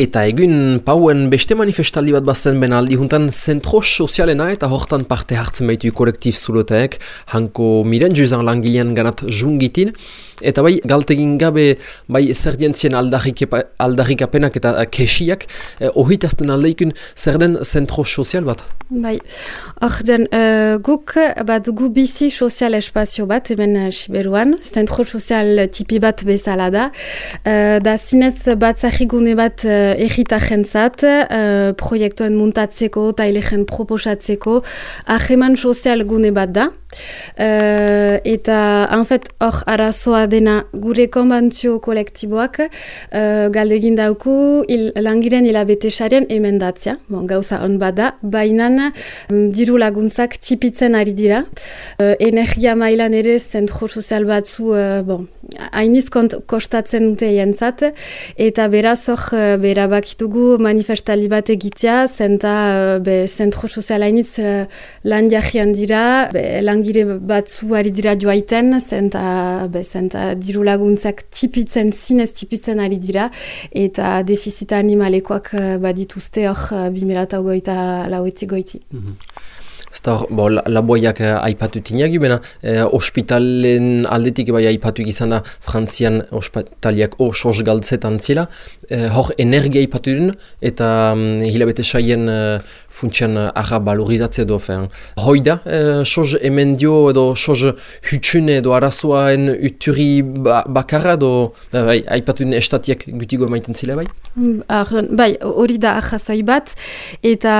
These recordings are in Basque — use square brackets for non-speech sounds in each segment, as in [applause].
Eta egun pauen beste manifestaldi bat bazen ben aldi juntan zentro sozialena eta hortan parte hartzen baitu kolektif zuloteek. Hanko miren juzan langilean ganat jungitin. Eta bai galtegin gabe bai zerdientzien aldarrik apenak eta kesiak. Eh, ohitazten aldeikun zer den zentro sozial bat? Bai, hor den uh, guk bat gu bizi sozial espazio bat hemen uh, Siberuan, zentro sozial tipi bat bezala da. Uh, da zinez bat zahigune bat egita jentzat, uh, proiektuen muntatzeko eta ilegen proposatzeko, aheman sozial gune bat da. Uh, eta, en fait, hor arazoa dena gure konbantzio kolektiboak uh, galdegin dauku il, langiren hilabete xaren emendatzia, bon, gauza on bada, bainan um, diru laguntzak tipitzen ari dira. Uh, energia mailan ere zentro sozial batzu, uh, bon, hainiz kostatzen dute jentzat, eta beraz hor, bera bakitugu manifestali bat egitea, zenta uh, be, zentro sozial hainitz uh, lan jahian dira, be, langire batzu ari dira joaiten, zenta, be, zenta diru laguntzak tipitzen, zinez tipitzen ari dira, eta defizita animalekoak uh, badituzte hor uh, 2008 lauetik goiti. Mm -hmm. Zta hor, bo, laboiak eh, aipatu tinagi, bena, eh, ospitalen aldetik bai aipatu izan da Frantzian ospitaliak osoz galtzetan zela. Eh, hor, energia aipatu duen, eta mm, hilabete saien eh, funtsian uh, arra balorizatzea edo fean. Hoi da, uh, soz emendio edo soz hutsun edo arazoaen uturi ba, bakarra edo bai, aipatu den estatiak gutigo emaiten zile bai? Ar, bai, hori da ahazoi bat eta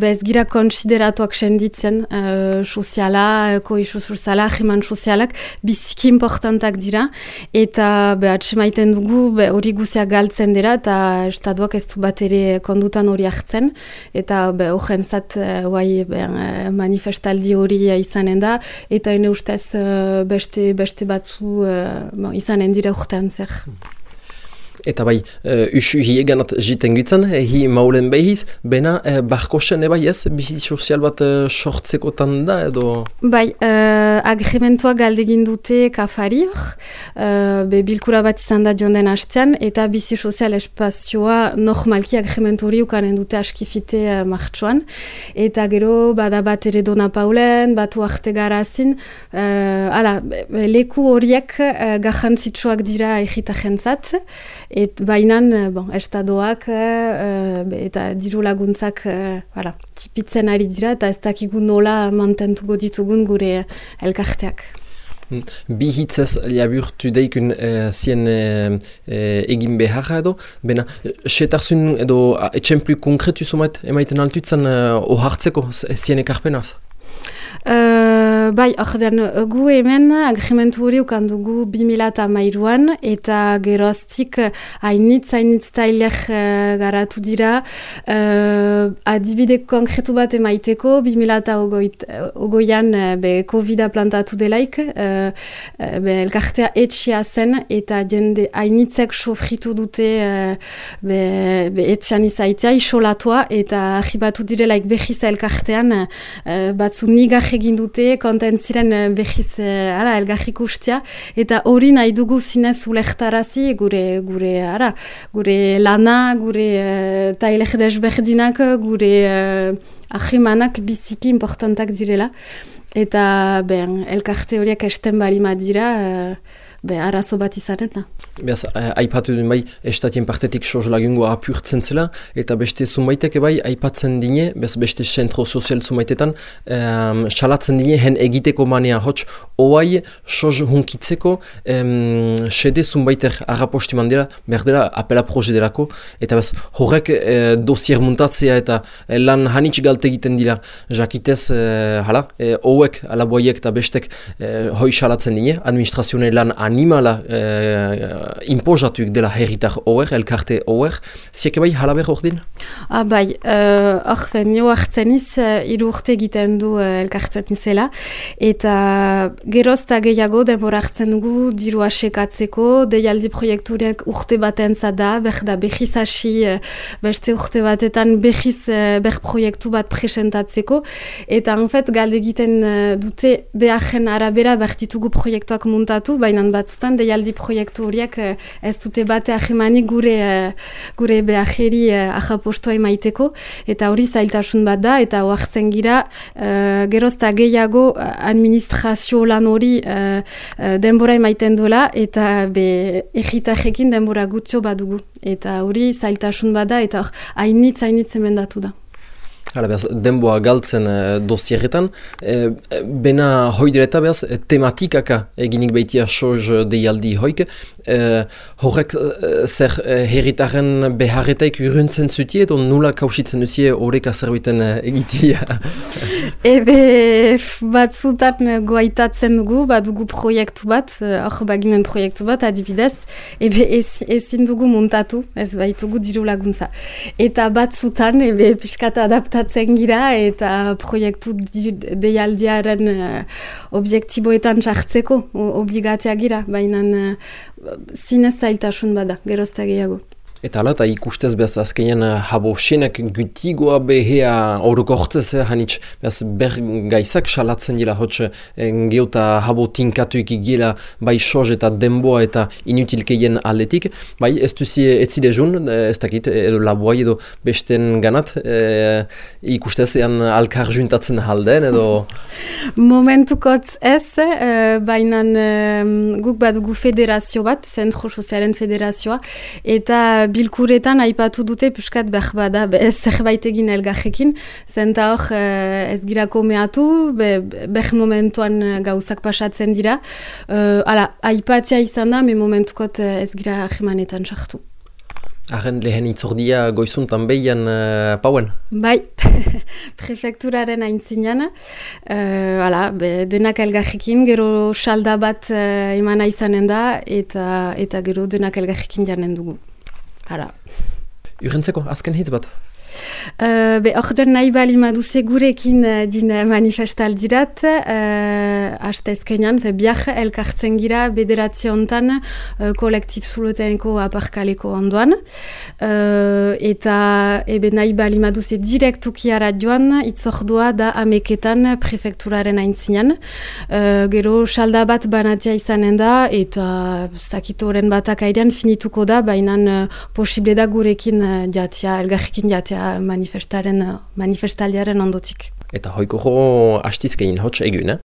bez gira konsideratuak senditzen uh, soziala, koiso soziala, jeman sozialak biziki importantak dira eta be, atsemaiten dugu hori guzia galtzen dira eta estatuak ez du bat ere kondutan hori hartzen eta be, jentzat uh, uh, manifestaldi hori izanen da, eta ene ustez uh, beste, beste batzu uh, izanen dira urtean zer. Eta bai, uh, usu hi eganat jiten gitzen, hi maulen behiz, bena uh, barkosen ebai ez, bizi sozial bat uh, sortzeko da edo? Bai, uh, agrementua galdegin dute kafari uh, be bilkura bat izan da joan den hastean, eta bizi sozial espazioa normalki agrementu hori ukanen dute askifite uh, martxoan, eta gero bada bat ere dona paulen, batu arte garazin, uh, ala, leku horiek uh, gajantzitsuak dira egita jentzat, Et bainan, eh, bon, estadoak uh, eta diru laguntzak uh, tipitzen ari dira eta ez dakigu nola mantentuko ditugun gure elkarteak. Hmm. Bi hitzez liaburtu deikun uh, zien uh, egin beharra edo, bena, setarzun edo etxemplu konkretu zomet emaiten altutzen uh, ohartzeko zien ekarpenaz? Uh, bai, ordean, gu hemen agrementu hori ukandugu 2000 mairuan eta geroztik hainitz, hainitz tailer uh, garatu dira. Uh, adibide konkretu bat emaiteko 2000 ogoian uh, be COVID-a plantatu delaik uh, be elkartea etxia zen eta jende hainitzek sofritu dute uh, be, be etxian izaitea isolatua eta arribatu direlaik behiz elkartean uh, batzu nigar egin dute, konten ziren eh, behiz uh, ara, elgarrik ustia, eta hori nahi dugu zinez ulektarazi gure, gure, ara, gure lana, gure uh, tailek desberdinak, gure uh, ahimanak biziki importantak direla. Eta ben, elkarte horiek esten bali dira, be, arazo bat izanen da. Beaz, aipatu duen bai, estatien partetik soz lagungo apurtzen zela, eta beste zumaiteke bai, aipatzen dine, beaz, beste zentro sozial zumaitetan, um, salatzen dine, hen egiteko manea hotx, oai soz hunkitzeko, um, sede zumaitek arraposti mandela, berdela, apela proje delako, eta beaz, horrek eh, dosier muntatzea eta eh, lan hanitz galte egiten dira, jakitez, eh, hala, eh, oek, alaboiek eta bestek eh, hoi salatzen dine, administrazioen lan animala uh, imposatuik dela herritar hoer, elkarte hoer, zieke bai halaber hor din? Ah, bai, uh, orfen, jo hartzen iz, uh, urte egiten du uh, elkartzen izela, eta gerozta gehiago denbora hartzen dugu diru asekatzeko, deialdi proiekturiak urte baten zada, ber da behiz hasi, uh, beste urte batetan behiz uh, ber proiektu bat presentatzeko, eta en fait galde egiten uh, dute beharen arabera bertitugu proiektuak muntatu, baina batzutan, deialdi proiektu horiek ez dute bate ahemanik gure, gure behajeri ahapostoa emaiteko, eta hori zailtasun bat da, eta oaxzen gira, uh, gerozta gehiago administrazio lan hori uh, denbora emaiten duela, eta be egitajekin denbora gutxo badugu. Eta hori zailtasun bada eta hainitz hainitz emendatu da. Hala, behaz, denboa galtzen e, dosierretan, e, bena hoidireta behaz, tematikaka eginik behitia soz deialdi hoik, e, horrek zer herritaren beharretaik uruntzen zuti edo nula kausitzen duzie horrek azerbiten egitia? [laughs] Ebe batzutan goaitatzen dugu, bat dugu proiektu bat, hor baginen proiektu bat adibidez, ebe ezin dugu montatu, ez baitugu diru laguntza. Eta batzutan, ebe piskata adaptatzen prestatzen gira eta proiektu deialdiaren uh, objektiboetan sartzeko obligatzea gira, baina uh, zinez zailtasun bada, gerozta gehiago. Eta ala, eta ikustez behaz azkenean eh, habo senak gutigoa behea orgortzez eh, hanitz behaz ber gaizak salatzen dira hotx eh, geota habo tinkatuik gila bai soz eta denboa eta inutilkeien aletik bai ez duzi etzide jun, ez dakit, edo laboa edo besten ganat e, ikustez ean alkar juntatzen halden edo [laughs] Momentukotz ez, e, baina guk bat federazio bat, zentro sozialen federazioa eta bilkuretan aipatu dute puskat behar bada ez zerbait egin elgarrekin, zenta hor uh, ez gira komeatu, be, behar momentuan gauzak pasatzen dira. Uh, ala, aipatzea izan da, me momentukot uh, ez gira jemanetan sartu. Arren lehen itzordia goizuntan behian uh, pauen? Bai, [laughs] prefekturaren hain zinean. Uh, ala, be, denak elgarrekin, gero salda bat uh, imana izanen da, eta, eta gero denak elgarrekin janen dugu. Hala. Urentzeko, azken hitz bat? Uh, be, orten nahi bali madu segurekin uh, din manifestaldirat, uh, aste ezkenean, fe biak elkartzen gira bederatzi hontan uh, kolektif zuloteneko aparkaleko ondoan. Uh, eta ebe nahi bali madu ze direktuki joan, itzordua da ameketan prefekturaren aintzinean. Uh, gero salda bat banatia izanen da, eta zakitoren batak airean finituko da, baina uh, posible da gurekin uh, jatia, elgarrekin jatia manifestaren manifestaliaren ondotik. Eta hoiko jo hastizkein hotx egun, eh?